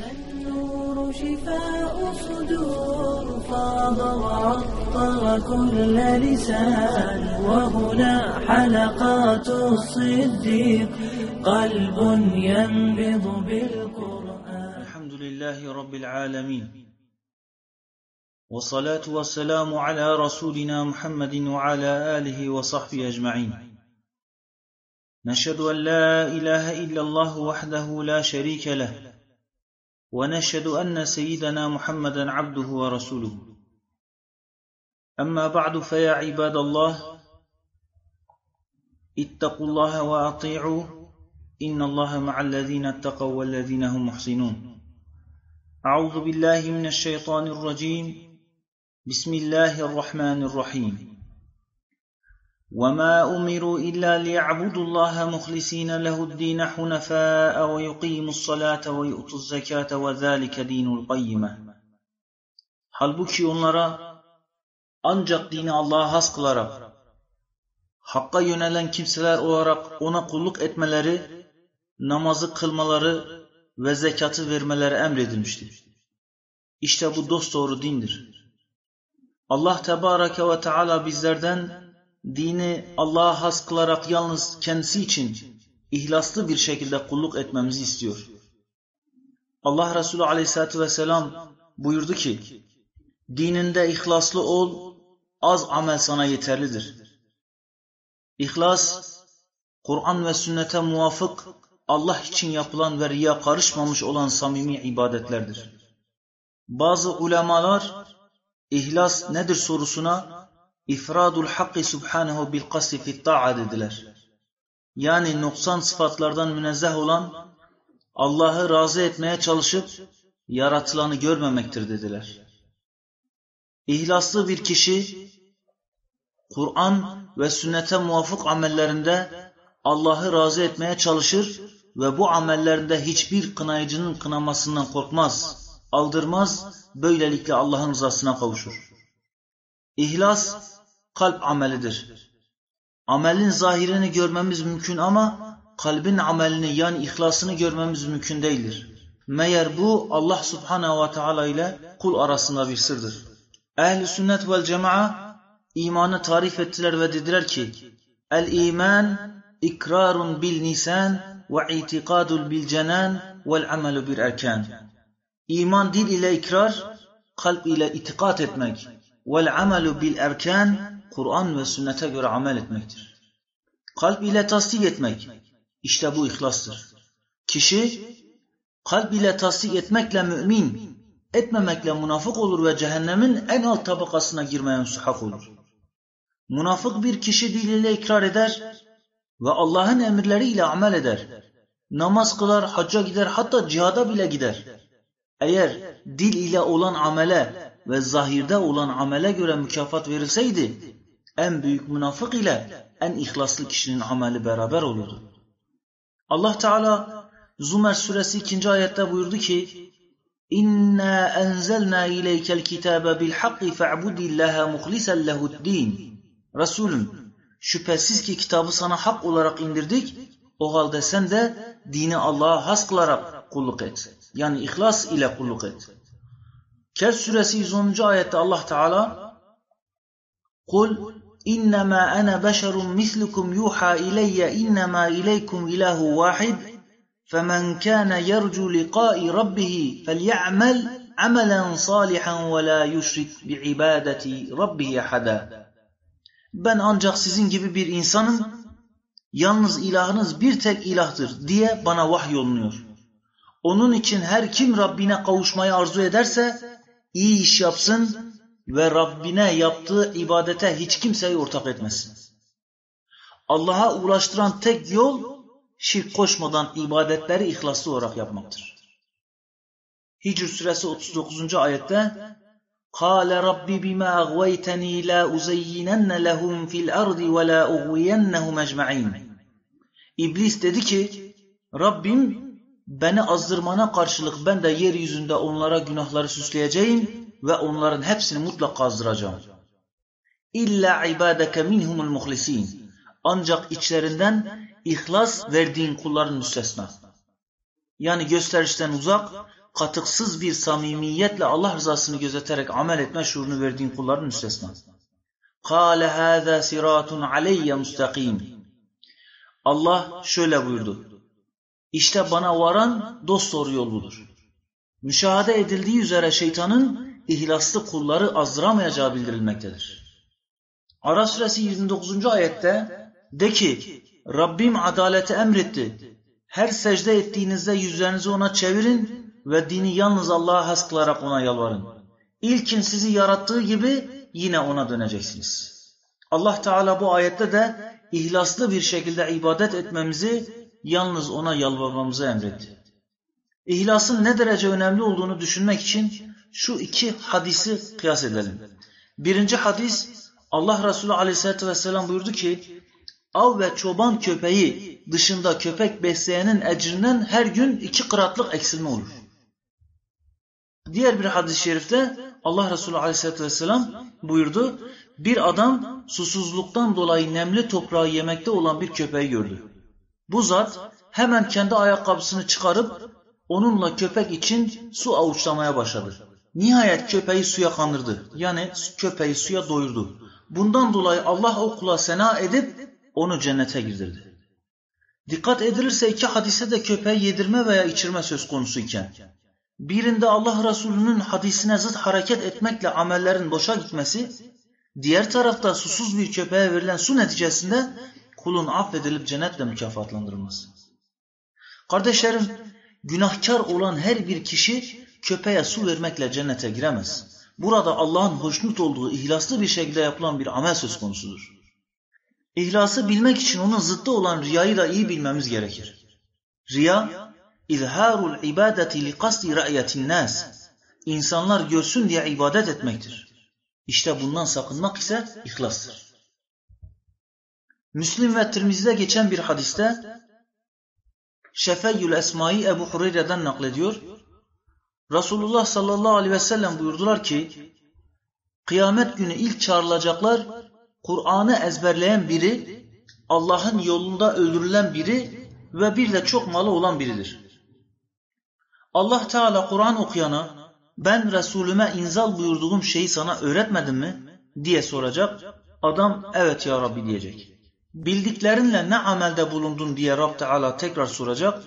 النور شفاء صدور فاض وعطر كل لسان وهنا حلقات الصديق قلب ينبض بالقرآن. الحمد لله رب العالمين. والصلاة والسلام على رسولنا محمد وعلى آله وصحبه أجمعين. نشهد أن لا إله إلا الله وحده لا شريك له. ونشهد أن سيدنا محمدا عبده ورسوله. أما بعد فيا عباد الله اتقوا الله وأطيعوا. إن الله مع الذين اتقوا والذين هم محسنون. أعوذ بالله من الشيطان الرجيم. بسم الله الرحمن الرحيم. وما أمروا إلا ليعبدوا الله مخلصين له الدين حنفاء ويقيموا الصلاة ويؤتوا الزكاة وذلك دين القيمة Halbuki onlara ancak dini Allah'a has kılarak, Hakka yönelen kimseler olarak ona kulluk etmeleri, namazı kılmaları ve zekatı vermeleri emredilmiştir. İşte bu dosdoğru dindir. Allah Tebareke ve Teala bizlerden dini Allah'a has kılarak yalnız kendisi için ihlaslı bir şekilde kulluk etmemizi istiyor. Allah Resulü Aleyhisselatü Vesselam buyurdu ki, dininde ihlaslı ol, az amel sana yeterlidir. İhlas, Kur'an ve sünnete muvafık, Allah için yapılan ve riya karışmamış olan samimi ibadetlerdir. Bazı ulemalar, ihlas nedir sorusuna, ifradul hakkı subhanehu bil kasri fit ta'a dediler. Yani noksan sıfatlardan münezzeh olan, Allah'ı razı etmeye çalışıp, yaratılanı görmemektir dediler. İhlaslı bir kişi, Kur'an ve sünnete muvafık amellerinde Allah'ı razı etmeye çalışır ve bu amellerinde hiçbir kınayıcının kınamasından korkmaz, aldırmaz, böylelikle Allah'ın rızasına kavuşur. İhlas, kalp amelidir. Amelin zahirini görmemiz mümkün ama kalbin amelini yani ihlasını görmemiz mümkün değildir. Meğer bu Allah subhanehu ve teala ile kul arasında bir sırdır. Ehl-i sünnet vel cema'a imanı tarif ettiler ve dediler ki El-iman ikrarun bil nisan ve itikadul bil cenan vel amelu bir erkan. İman dil ile ikrar, kalp ile itikat etmek. Vel amelu bil erkan, Kur'an ve sünnete göre amel etmektir. Kalp ile tasdik etmek, işte bu ihlastır. Kişi, kalp ile tasdik etmekle mümin, etmemekle münafık olur ve cehennemin en alt tabakasına girmeye müstahak olur. Münafık bir kişi diliyle ikrar eder ve Allah'ın emirleriyle amel eder. Namaz kılar, hacca gider, hatta cihada bile gider. Eğer dil ile olan amele ve zahirde olan amele göre mükafat verilseydi, en büyük münafık ile en ihlaslı kişinin ameli beraber olurdu. Allah Teala Zümer suresi 2. ayette buyurdu ki, İnna enzelna ileykel kitabe bil hakki fa'budillaha muhlisen lehu'd-din. Resulüm, şüphesiz ki kitabı sana hak olarak indirdik, o halde sen de dini Allah'a has kılarak kulluk et. Yani ihlas ile kulluk et. Kehf suresi 110. ayette Allah Teala Kul innema ana beşerun mislukum yuha ileyye innema ileykum ilahu vahid فمن كان يرجو لقاء ربه فليعمل عملا صالحا ولا يشرك بعبادة ربه أحدا Ben ancak sizin gibi bir insanım, yalnız ilahınız bir tek ilahtır diye bana vahyolunuyor. Onun için her kim Rabbine kavuşmayı arzu ederse iyi iş yapsın ve Rabbine yaptığı ibadete hiç kimseyi ortak etmesin. Allah'a ulaştıran tek yol şirk koşmadan ibadetleri ihlaslı olarak yapmaktır. Hicr suresi 39. ayette قال رب بما أغويتني لا أزينن لهم في الأرض ولا أغوينهم أجمعين İblis dedi ki Rabbim beni azdırmana karşılık ben de yeryüzünde onlara günahları süsleyeceğim ve onların hepsini mutlaka azdıracağım. İlla ibadeke minhumul muhlisin. Ancak içlerinden ihlas verdiğin kulların müstesna. Yani gösterişten uzak, katıksız bir samimiyetle Allah rızasını gözeterek amel etme şuurunu verdiğin kulların müstesna. Kale hâzâ siratun aleyye müstakim. Allah şöyle buyurdu. İşte bana varan dost doğru yol budur. Müşahede edildiği üzere şeytanın ihlaslı kulları azdıramayacağı bildirilmektedir. Ara suresi 29. ayette de ki Rabbim adaleti emretti. Her secde ettiğinizde yüzlerinizi ona çevirin ve dini yalnız Allah'a has kılarak ona yalvarın. İlkin sizi yarattığı gibi yine ona döneceksiniz. Allah Teala bu ayette de ihlaslı bir şekilde ibadet etmemizi yalnız ona yalvarmamızı emretti. İhlasın ne derece önemli olduğunu düşünmek için şu iki hadisi kıyas edelim. Birinci hadis Allah Resulü aleyhissalatü vesselam buyurdu ki av ve çoban köpeği dışında köpek besleyenin ecrinden her gün iki kıratlık eksilme olur. Diğer bir hadis-i şerifte Allah Resulü aleyhissalatü vesselam buyurdu. Bir adam susuzluktan dolayı nemli toprağı yemekte olan bir köpeği gördü. Bu zat hemen kendi ayakkabısını çıkarıp onunla köpek için su avuçlamaya başladı. Nihayet köpeği suya kandırdı. Yani köpeği suya doyurdu. Bundan dolayı Allah o kula sena edip onu cennete girdirdi. Dikkat edilirse iki hadise de köpeği yedirme veya içirme söz konusu iken, birinde Allah Resulü'nün hadisine zıt hareket etmekle amellerin boşa gitmesi, diğer tarafta susuz bir köpeğe verilen su neticesinde kulun affedilip cennetle mükafatlandırılması. Kardeşlerim, günahkar olan her bir kişi köpeğe su vermekle cennete giremez. Burada Allah'ın hoşnut olduğu ihlaslı bir şekilde yapılan bir amel söz konusudur. İhlası bilmek için onun zıttı olan riyayı da iyi bilmemiz gerekir. Riya, izharul ibadeti li kasti ra'yetin nas. İnsanlar görsün diye ibadet etmektir. İşte bundan sakınmak ise ihlastır. Müslim ve Tirmizi'de geçen bir hadiste Şefeyyül Esma'yı Ebu Hureyre'den naklediyor. Resulullah sallallahu aleyhi ve sellem buyurdular ki kıyamet günü ilk çağrılacaklar Kur'an'ı ezberleyen biri, Allah'ın yolunda öldürülen biri ve bir de çok malı olan biridir. Allah Teala Kur'an okuyana ben Resulüme inzal buyurduğum şeyi sana öğretmedim mi diye soracak. Adam evet ya Rabbi diyecek. Bildiklerinle ne amelde bulundun diye Rab Teala tekrar soracak.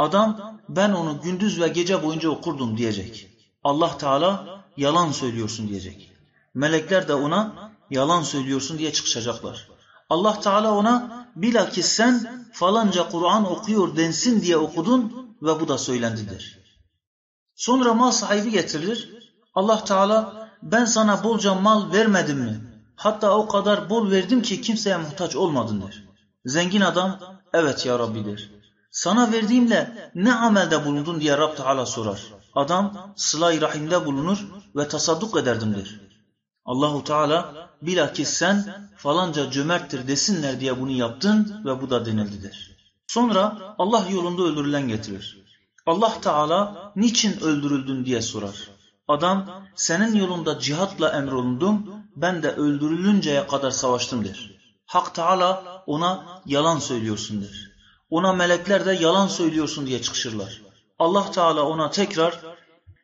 Adam ben onu gündüz ve gece boyunca okurdum diyecek. Allah Teala yalan söylüyorsun diyecek. Melekler de ona yalan söylüyorsun diye çıkışacaklar. Allah Teala ona bilakis sen falanca Kur'an okuyor densin diye okudun ve bu da söylendidir. Sonra mal sahibi getirilir. Allah Teala ben sana bolca mal vermedim mi? Hatta o kadar bol verdim ki kimseye muhtaç olmadın der. Zengin adam evet ya Rabbi der. Sana verdiğimle ne amelde bulundun diye Rab Teala sorar. Adam sıla-i rahimde bulunur ve tasadduk ederdim der. Allahu Teala bilakis sen falanca cömerttir desinler diye bunu yaptın ve bu da denildidir. Sonra Allah yolunda öldürülen getirir. Allah Teala niçin öldürüldün diye sorar. Adam senin yolunda cihatla emrolundum ben de öldürülünceye kadar savaştım der. Hak Teala ona yalan söylüyorsun der. Ona melekler de yalan söylüyorsun diye çıkışırlar. Allah Teala ona tekrar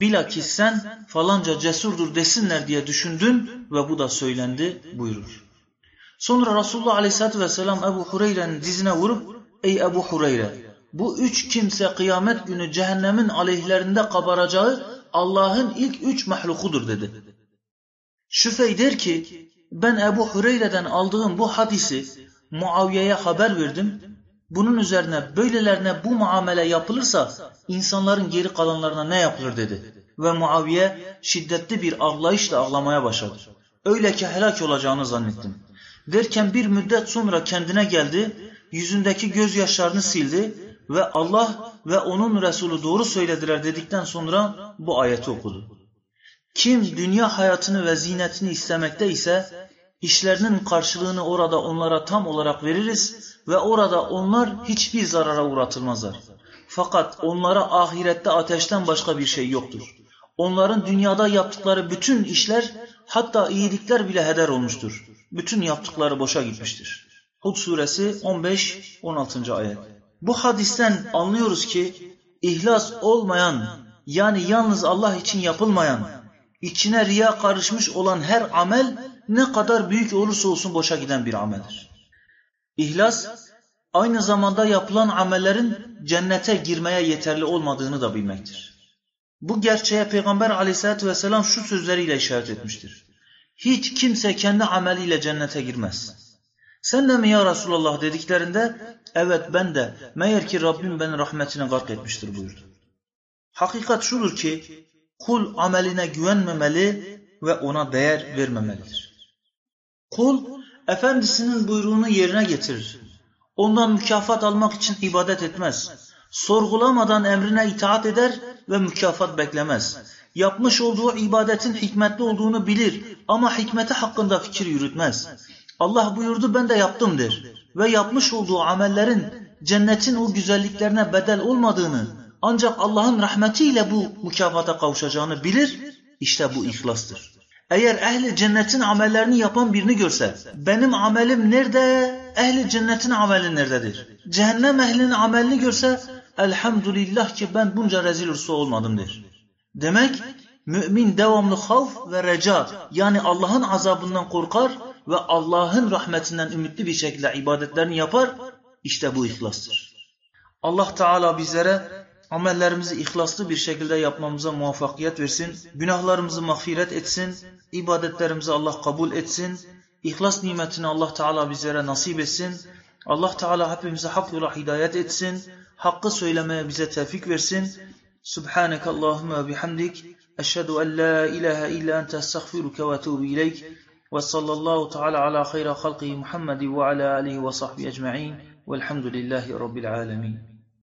bilakis sen falanca cesurdur desinler diye düşündün ve bu da söylendi buyurur. Sonra Resulullah Aleyhisselatü Vesselam Ebu Hureyre'nin dizine vurup ey Ebu Hureyre bu üç kimse kıyamet günü cehennemin aleyhlerinde kabaracağı Allah'ın ilk üç mahlukudur dedi. Şüfey der ki ben Ebu Hureyre'den aldığım bu hadisi Muaviye'ye haber verdim. Bunun üzerine böylelerine bu muamele yapılırsa insanların geri kalanlarına ne yapılır dedi. Ve Muaviye şiddetli bir ağlayışla ağlamaya başladı. Öyle ki helak olacağını zannettim. Derken bir müddet sonra kendine geldi, yüzündeki gözyaşlarını sildi ve Allah ve onun Resulü doğru söylediler dedikten sonra bu ayeti okudu. Kim dünya hayatını ve zinetini istemekte ise işlerinin karşılığını orada onlara tam olarak veririz ve orada onlar hiçbir zarara uğratılmazlar. Fakat onlara ahirette ateşten başka bir şey yoktur. Onların dünyada yaptıkları bütün işler hatta iyilikler bile heder olmuştur. Bütün yaptıkları boşa gitmiştir. Hud suresi 15-16. ayet. Bu hadisten anlıyoruz ki ihlas olmayan yani yalnız Allah için yapılmayan, içine riya karışmış olan her amel ne kadar büyük olursa olsun boşa giden bir ameldir. İhlas, aynı zamanda yapılan amellerin cennete girmeye yeterli olmadığını da bilmektir. Bu gerçeğe Peygamber aleyhissalatü vesselam şu sözleriyle işaret etmiştir. Hiç kimse kendi ameliyle cennete girmez. Sen de mi ya Resulallah dediklerinde evet ben de meğer ki Rabbim beni rahmetine gark etmiştir buyurdu. Hakikat şudur ki kul ameline güvenmemeli ve ona değer vermemelidir. Kul efendisinin buyruğunu yerine getirir. Ondan mükafat almak için ibadet etmez. Sorgulamadan emrine itaat eder ve mükafat beklemez. Yapmış olduğu ibadetin hikmetli olduğunu bilir ama hikmeti hakkında fikir yürütmez. Allah buyurdu ben de yaptım der. Ve yapmış olduğu amellerin cennetin o güzelliklerine bedel olmadığını ancak Allah'ın rahmetiyle bu mükafata kavuşacağını bilir. İşte bu ihlastır. Eğer ehli cennetin amellerini yapan birini görse benim amelim nerede, ehli cennetin ameli nerededir? Cehennem ehlinin amelini görse elhamdülillah ki ben bunca rezil rüsva olmadım der. Demek mümin devamlı havf ve reca yani Allah'ın azabından korkar ve Allah'ın rahmetinden ümitli bir şekilde ibadetlerini yapar. İşte bu ihlastır. Allah Teala bizlere amellerimizi ihlaslı bir şekilde yapmamıza muvaffakiyet versin. Günahlarımızı mağfiret etsin. ibadetlerimizi Allah kabul etsin. İhlas nimetini Allah Teala bizlere nasip etsin. Allah Teala hepimize hak yola hidayet etsin. Hakkı söylemeye bize tevfik versin. Subhaneke Allahümme bihamdik. Eşhedü en la ilahe illa ente estağfiruke ve etubu ileyk. Ve sallallahu teala ala hayra halqihi Muhammedi ve ala alihi ve sahbihi ecma'in. Velhamdülillahi Rabbil alemin.